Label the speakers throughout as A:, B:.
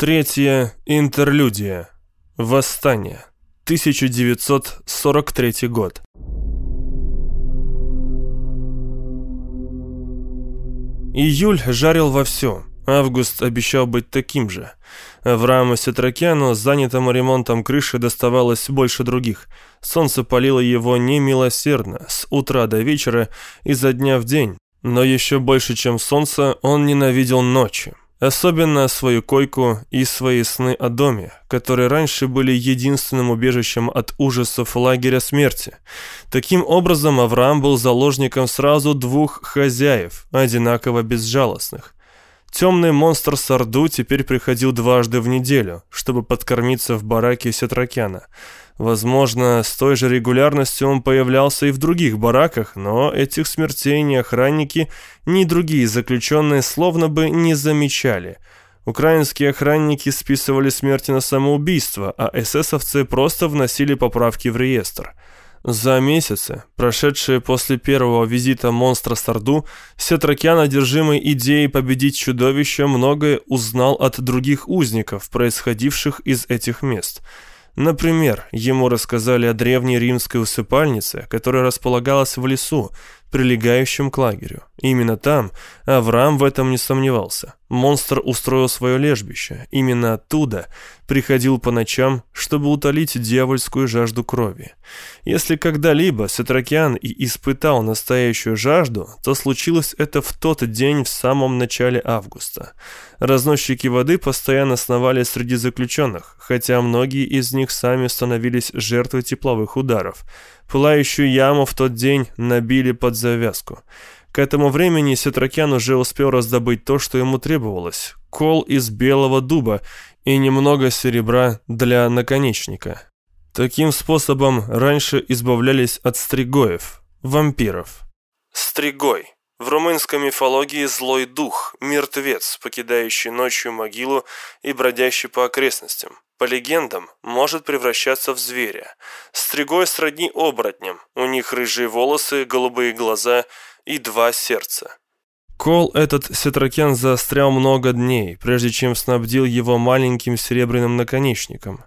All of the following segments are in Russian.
A: Третья интерлюдия. Восстание. 1943 год. Июль жарил вовсю. Август обещал быть таким же. Аврааму Сетракяну, занятому ремонтом крыши, доставалось больше других. Солнце палило его немилосердно, с утра до вечера, изо дня в день. Но еще больше, чем солнце, он ненавидел ночи. Особенно свою койку и свои сны о доме, которые раньше были единственным убежищем от ужасов лагеря смерти. Таким образом, Авраам был заложником сразу двух хозяев, одинаково безжалостных. Темный монстр Сарду теперь приходил дважды в неделю, чтобы подкормиться в бараке Сетракяна – Возможно, с той же регулярностью он появлялся и в других бараках, но этих смертей ни охранники, ни другие заключенные словно бы не замечали. Украинские охранники списывали смерти на самоубийство, а эсэсовцы просто вносили поправки в реестр. За месяцы, прошедшие после первого визита монстра Сарду, Сетракян, одержимый идеей победить чудовище, многое узнал от других узников, происходивших из этих мест – Например, ему рассказали о древней римской усыпальнице, которая располагалась в лесу, прилегающем к лагерю. Именно там Авраам в этом не сомневался. Монстр устроил свое лежбище. Именно оттуда приходил по ночам, чтобы утолить дьявольскую жажду крови. Если когда-либо Сетракиан и испытал настоящую жажду, то случилось это в тот день в самом начале августа. Разносчики воды постоянно сновали среди заключенных, хотя многие из них сами становились жертвой тепловых ударов. Пылающую яму в тот день набили под завязку. К этому времени Сетракян уже успел раздобыть то, что ему требовалось. Кол из белого дуба и немного серебра для наконечника. Таким способом раньше избавлялись от стригоев, вампиров. Стригой. В румынской мифологии злой дух, мертвец, покидающий ночью могилу и бродящий по окрестностям. По легендам, может превращаться в зверя. Стригой сродни оборотням, у них рыжие волосы, голубые глаза и два сердца. Кол этот Сетракен заострял много дней, прежде чем снабдил его маленьким серебряным наконечником.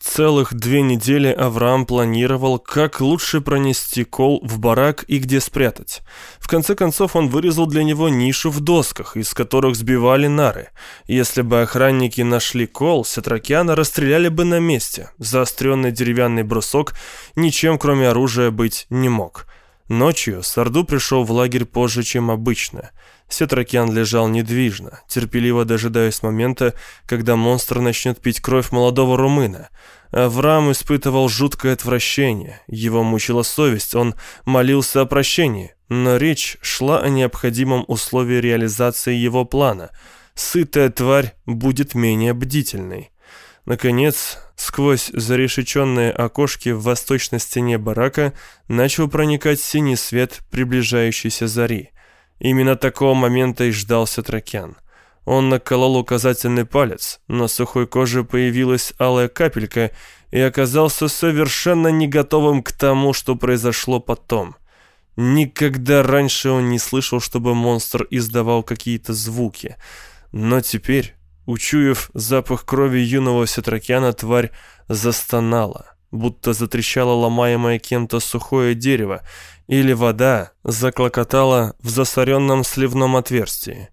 A: Целых две недели Авраам планировал, как лучше пронести кол в барак и где спрятать. В конце концов он вырезал для него нишу в досках, из которых сбивали нары. Если бы охранники нашли кол, Сетракиана расстреляли бы на месте. Заостренный деревянный брусок ничем кроме оружия быть не мог. Ночью Сарду пришел в лагерь позже, чем обычно. Сетракян лежал недвижно, терпеливо дожидаясь момента, когда монстр начнет пить кровь молодого румына. Авраам испытывал жуткое отвращение, его мучила совесть, он молился о прощении, но речь шла о необходимом условии реализации его плана. Сытая тварь будет менее бдительной. Наконец, сквозь зарешеченные окошки в восточной стене барака начал проникать синий свет приближающейся зари. Именно такого момента и ждался Тракян. Он наколол указательный палец, на сухой коже появилась алая капелька и оказался совершенно не готовым к тому, что произошло потом. Никогда раньше он не слышал, чтобы монстр издавал какие-то звуки. Но теперь, учуяв запах крови юного Сетракяна, тварь застонала, будто затрещало ломаемое кем-то сухое дерево, или вода заклокотала в засоренном сливном отверстии.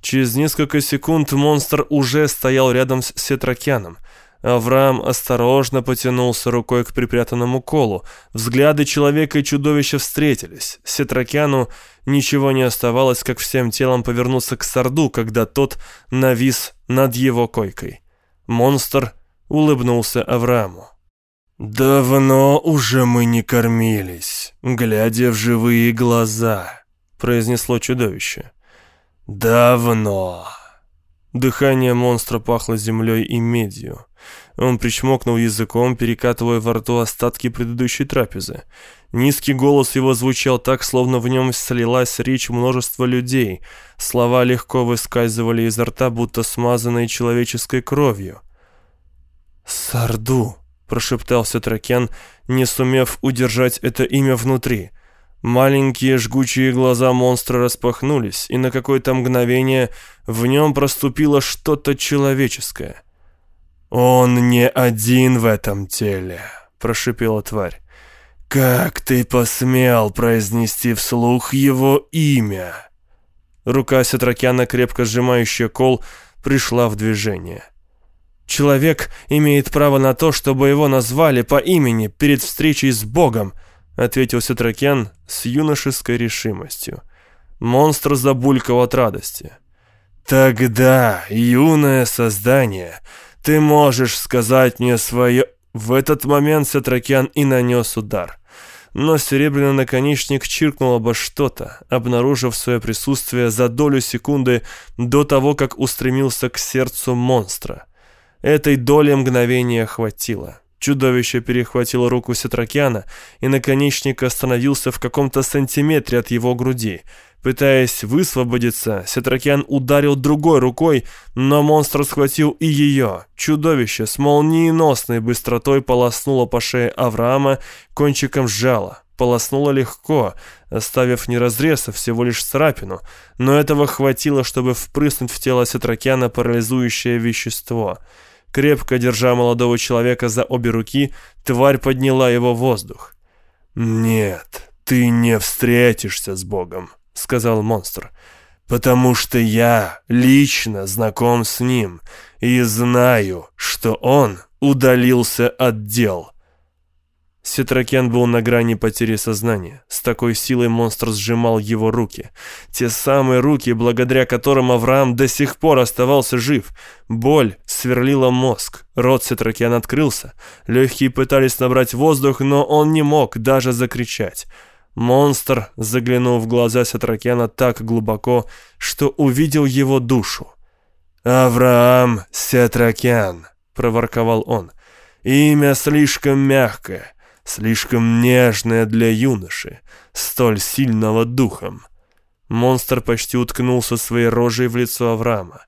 A: Через несколько секунд монстр уже стоял рядом с Сетракяном. Авраам осторожно потянулся рукой к припрятанному колу. Взгляды человека и чудовища встретились. Сетракяну ничего не оставалось, как всем телом повернуться к Сарду, когда тот навис над его койкой. Монстр улыбнулся Аврааму. «Давно уже мы не кормились, глядя в живые глаза», — произнесло чудовище. «Давно». Дыхание монстра пахло землей и медью. Он причмокнул языком, перекатывая во рту остатки предыдущей трапезы. Низкий голос его звучал так, словно в нем слилась речь множества людей. Слова легко выскальзывали изо рта, будто смазанные человеческой кровью. «Сарду», — прошептал Сетракен, не сумев удержать это имя внутри. Маленькие жгучие глаза монстра распахнулись, и на какое-то мгновение в нем проступило что-то человеческое. «Он не один в этом теле», — прошипела тварь. «Как ты посмел произнести вслух его имя?» Рука Сетракяна, крепко сжимающая кол, пришла в движение. «Человек имеет право на то, чтобы его назвали по имени перед встречей с Богом», ответил Сетракян с юношеской решимостью. Монстр забулькал от радости. «Тогда, юное создание, ты можешь сказать мне свое...» В этот момент Сетракян и нанес удар. Но серебряный наконечник чиркнул обо что-то, обнаружив свое присутствие за долю секунды до того, как устремился к сердцу монстра. Этой доли мгновения хватило. Чудовище перехватило руку Сетракяна, и наконечник остановился в каком-то сантиметре от его груди. Пытаясь высвободиться, Сетракян ударил другой рукой, но монстр схватил и ее. Чудовище с молниеносной быстротой полоснуло по шее Авраама, кончиком сжало. Полоснуло легко, оставив не разрез, а всего лишь царапину, но этого хватило, чтобы впрыснуть в тело Сетракяна парализующее вещество — Крепко держа молодого человека за обе руки, тварь подняла его в воздух. «Нет, ты не встретишься с Богом», — сказал монстр, «потому что я лично знаком с ним и знаю, что он удалился от дел». Сетракен был на грани потери сознания. С такой силой монстр сжимал его руки. Те самые руки, благодаря которым Авраам до сих пор оставался жив. Боль сверлила мозг. Рот Сетракен открылся. Легкие пытались набрать воздух, но он не мог даже закричать. Монстр заглянул в глаза Сетракена так глубоко, что увидел его душу. «Авраам Сетракян», — проворковал он, — «имя слишком мягкое» слишком нежная для юноши, столь сильного духом. Монстр почти уткнулся своей рожей в лицо Авраама.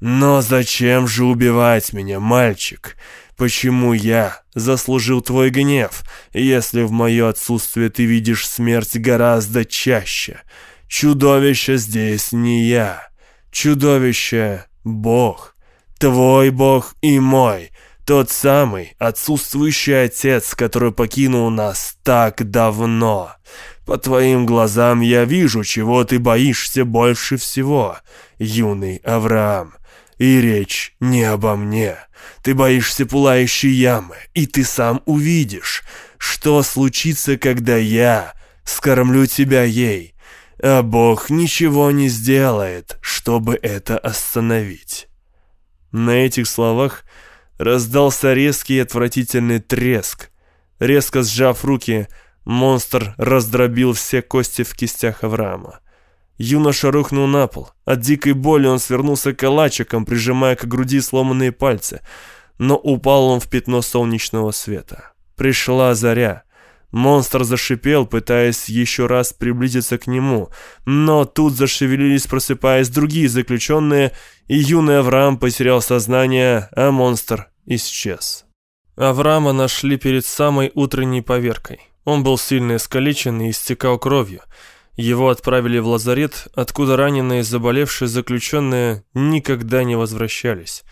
A: «Но зачем же убивать меня, мальчик? Почему я заслужил твой гнев, если в мое отсутствие ты видишь смерть гораздо чаще? Чудовище здесь не я. Чудовище — Бог. Твой Бог и мой. Тот самый отсутствующий отец, который покинул нас так давно. По твоим глазам я вижу, чего ты боишься больше всего, юный Авраам. И речь не обо мне. Ты боишься пылающей ямы, и ты сам увидишь, что случится, когда я скормлю тебя ей. А Бог ничего не сделает, чтобы это остановить. На этих словах Раздался резкий и отвратительный треск. Резко сжав руки, монстр раздробил все кости в кистях Авраама. Юноша рухнул на пол. От дикой боли он свернулся калачиком, прижимая к груди сломанные пальцы. Но упал он в пятно солнечного света. Пришла заря. Монстр зашипел, пытаясь еще раз приблизиться к нему, но тут зашевелились, просыпаясь другие заключенные, и юный Авраам потерял сознание, а монстр исчез. Авраама нашли перед самой утренней поверкой. Он был сильно искалечен и истекал кровью. Его отправили в лазарет, откуда раненые и заболевшие заключенные никогда не возвращались.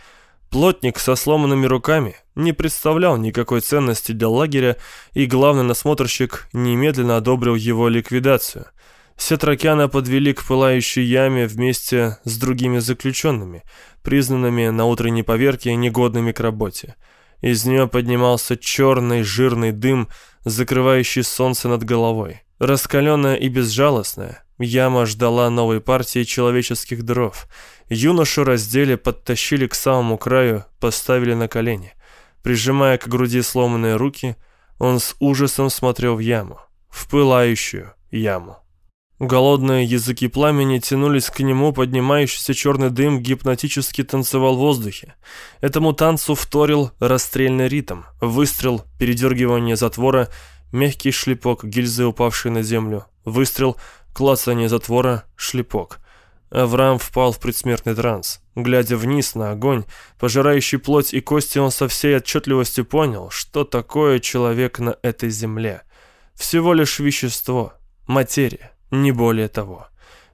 A: Плотник со сломанными руками не представлял никакой ценности для лагеря, и главный насмотрщик немедленно одобрил его ликвидацию. Сетракяна подвели к пылающей яме вместе с другими заключенными, признанными на утренней поверке негодными к работе. Из нее поднимался черный жирный дым, закрывающий солнце над головой. Раскаленная и безжалостная, яма ждала новой партии человеческих дров — Юношу раздели, подтащили к самому краю, поставили на колени. Прижимая к груди сломанные руки, он с ужасом смотрел в яму, в пылающую яму. Голодные языки пламени тянулись к нему, поднимающийся черный дым гипнотически танцевал в воздухе. Этому танцу вторил расстрельный ритм, выстрел, передергивание затвора, мягкий шлепок гильзы, упавшей на землю, выстрел, клацание затвора, шлепок. Авраам впал в предсмертный транс. Глядя вниз на огонь, пожирающий плоть и кости, он со всей отчетливостью понял, что такое человек на этой земле. Всего лишь вещество, Материя, не более того.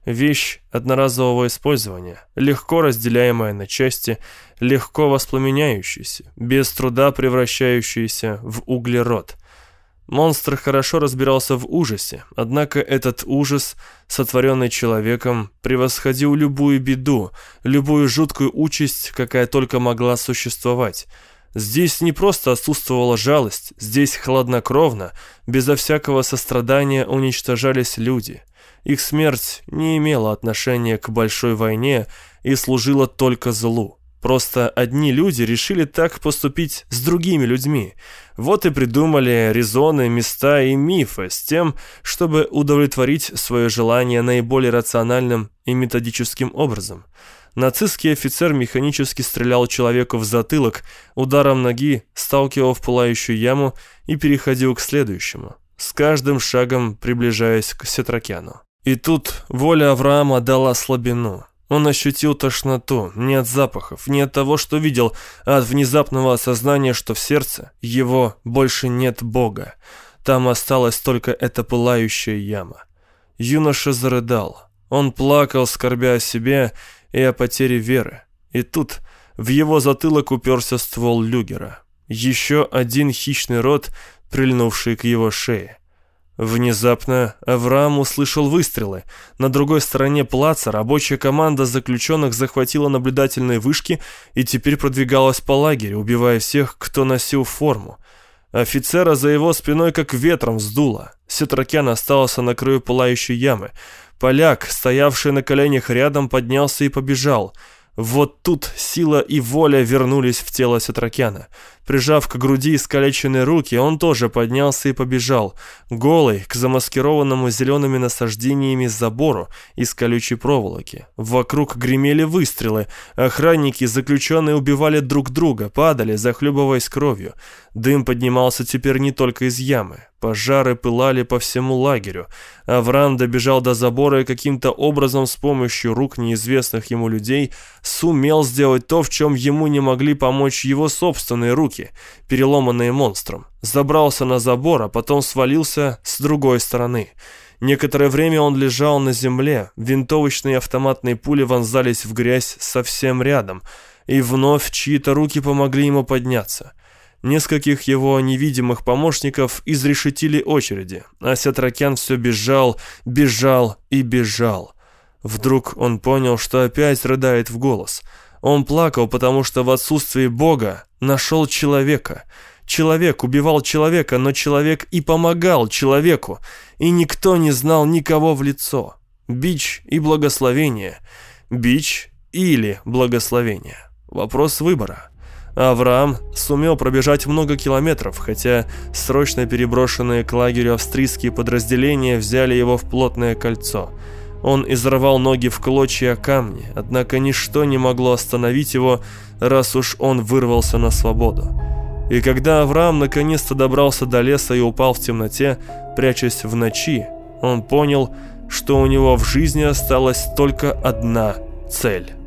A: Вещь одноразового использования, легко разделяемая на части, легко воспламеняющаяся, без труда превращающаяся в углерод. Монстр хорошо разбирался в ужасе, однако этот ужас, сотворенный человеком, превосходил любую беду, любую жуткую участь, какая только могла существовать. Здесь не просто отсутствовала жалость, здесь хладнокровно, безо всякого сострадания уничтожались люди. Их смерть не имела отношения к большой войне и служила только злу. Просто одни люди решили так поступить с другими людьми. Вот и придумали резоны, места и мифы с тем, чтобы удовлетворить свое желание наиболее рациональным и методическим образом. Нацистский офицер механически стрелял человеку в затылок, ударом ноги сталкивал в пылающую яму и переходил к следующему, с каждым шагом приближаясь к Сетракяну. И тут воля Авраама дала слабину. Он ощутил тошноту не от запахов, не от того, что видел, а от внезапного осознания, что в сердце его больше нет Бога. Там осталась только эта пылающая яма. Юноша зарыдал. Он плакал, скорбя о себе и о потере веры. И тут в его затылок уперся ствол люгера. Еще один хищный рот, прильнувший к его шее. Внезапно Авраам услышал выстрелы. На другой стороне плаца рабочая команда заключенных захватила наблюдательные вышки и теперь продвигалась по лагерю, убивая всех, кто носил форму. Офицера за его спиной как ветром сдуло. Сетракян остался на краю пылающей ямы. Поляк, стоявший на коленях рядом, поднялся и побежал. Вот тут сила и воля вернулись в тело Сетракяна. Прижав к груди искалеченные руки, он тоже поднялся и побежал, голый, к замаскированному зелеными насаждениями забору из колючей проволоки. Вокруг гремели выстрелы, охранники и заключенные убивали друг друга, падали, захлебываясь кровью. Дым поднимался теперь не только из ямы. Пожары пылали по всему лагерю. Авраам добежал до забора и каким-то образом с помощью рук неизвестных ему людей сумел сделать то, в чем ему не могли помочь его собственные руки, переломанные монстром. Забрался на забор, а потом свалился с другой стороны. Некоторое время он лежал на земле, винтовочные автоматные пули вонзались в грязь совсем рядом, и вновь чьи-то руки помогли ему подняться. Нескольких его невидимых помощников изрешетили очереди, а Сятракян все бежал, бежал и бежал. Вдруг он понял, что опять рыдает в голос. Он плакал, потому что в отсутствии Бога нашел человека. Человек убивал человека, но человек и помогал человеку, и никто не знал никого в лицо. Бич и благословение. Бич или благословение. Вопрос выбора. Авраам сумел пробежать много километров, хотя срочно переброшенные к лагерю австрийские подразделения взяли его в плотное кольцо. Он изрывал ноги в клочья камни, однако ничто не могло остановить его, раз уж он вырвался на свободу. И когда Авраам наконец-то добрался до леса и упал в темноте, прячась в ночи, он понял, что у него в жизни осталась только одна цель.